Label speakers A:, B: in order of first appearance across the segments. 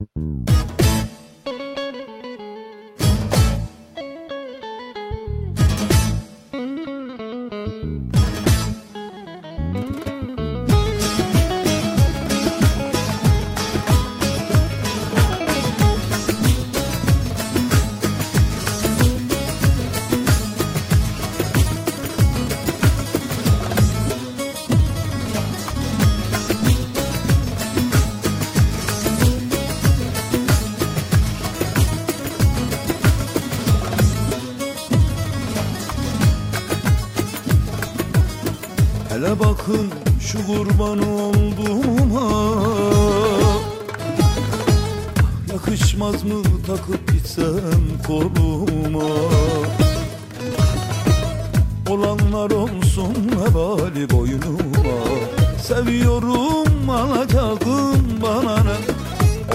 A: Mm-hmm. Hele bakın şu kurban olduğuma. Yakışmaz mı takıp gitsem koluma? Olanlar olsun vebali boynuma. Seviyorum alacağım bana ne?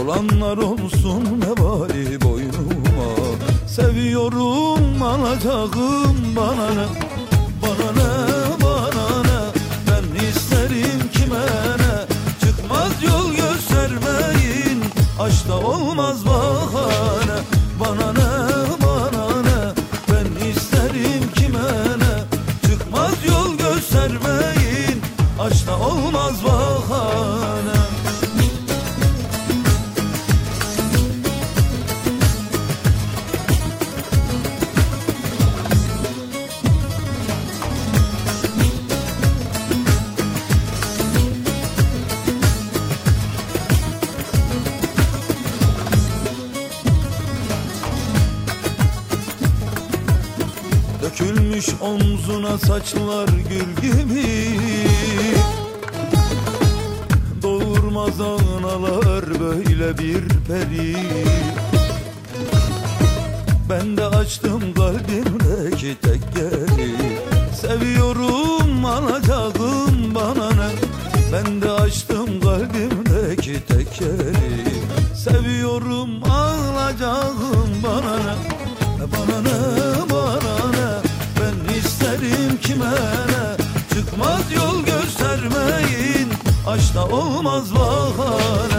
A: Olanlar olsun vebali boynuma. Seviyorum alacağım bana ne Aşkta olmaz bahane. Bana ne bana ne? Ben isterim kime ne? Çıkmaz yol göstermeyin. Aşkta olmaz bahane Dökülmüş omzuna saçlar gül gibi. Doğurmaz analar böyle bir peri. Ben de açtım kalbimdeki tek yeri Seviyorum alacağım bana ne? Ben de açtım kalbimdeki tek yeri Seviyorum alacağım bana ne? Bana ne isterim kime ne? Çıkmaz yol göstermeyin. Aşkta olmaz bahane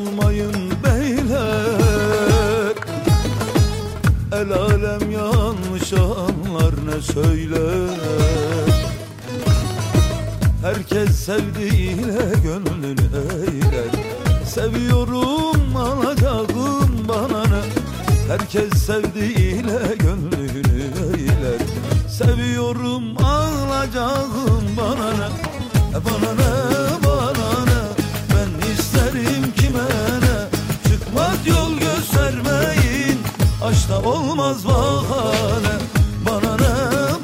A: olmayın beyler. El alem yanlış anlar ne söyler? Herkes sevdiğiyle gönlünü eğler. Seviyorum alacağım bana ne? Herkes sevdiğiyle Aşkta olmaz bahane. Bana ne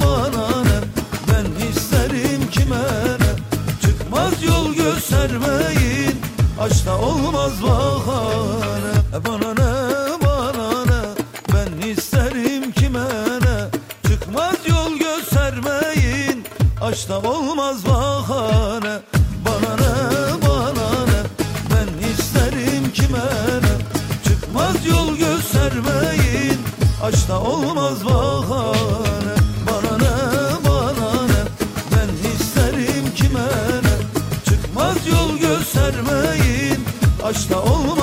A: bana ne? Ben isterim kime ne? Çıkmaz yol göstermeyin. Aşkta olmaz bahane. Bana ne bana ne? Ben isterim kime ne? Çıkmaz yol göstermeyin. Aşkta olmaz bahane Aşkta olmaz